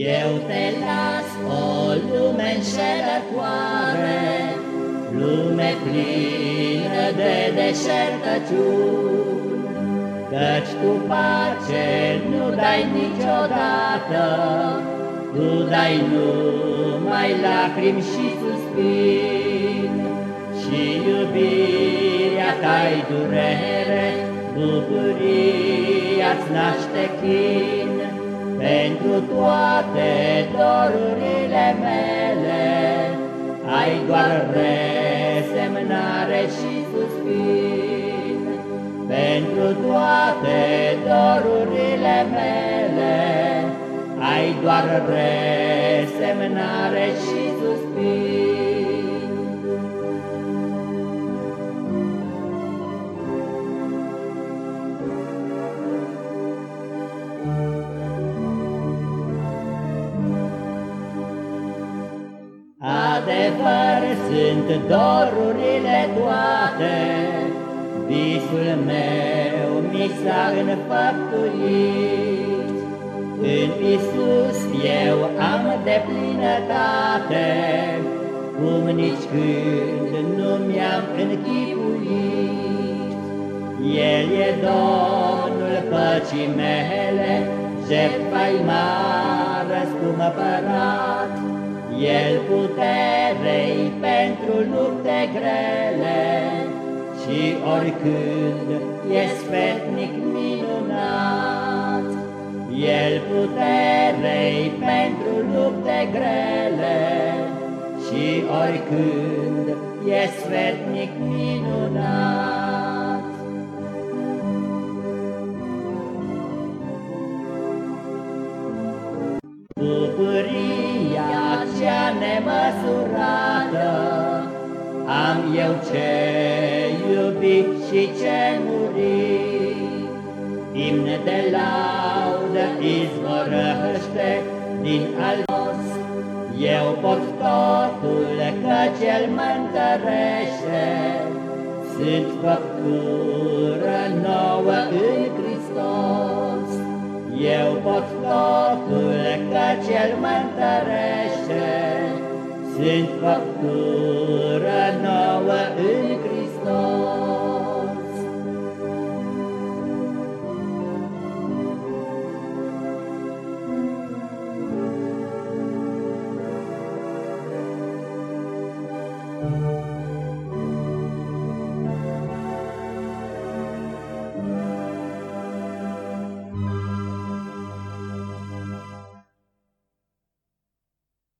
Eu te las o lume înșelătoare, Lume plină de deșertăciuni, Căci tu pace nu dai niciodată, Tu dai numai lacrimi și suspin, Și iubirea ta durere, Bucuria-ți naște chin, pentru toate dorurile mele. Ai doar resemnare și suspin. Pentru toate dorurile mele Ai doar resemnare și suspin Adevăr sunt dorurile toate, Visul meu mi s-a înfăptuit. În Iisus eu am deplinătate, Cum nici când nu mi-am închipuit. El e Domnul păcii mele, Jertfa-i m-a răscumpărat, el puterei pentru lupte grele Și oricând e sfetnic minunat. El puterei pentru lupte grele Și oricând e sfetnic minunat. Bucuria Am eu ce iubit și ce murit. Imn de laudă izvorăște din alos, Eu pot totul că cel mă întărește, Sunt făptură nouă în Hristos. Eu pot totul că cel mă întărește, sunt faptură nouă în Hristos. Thank.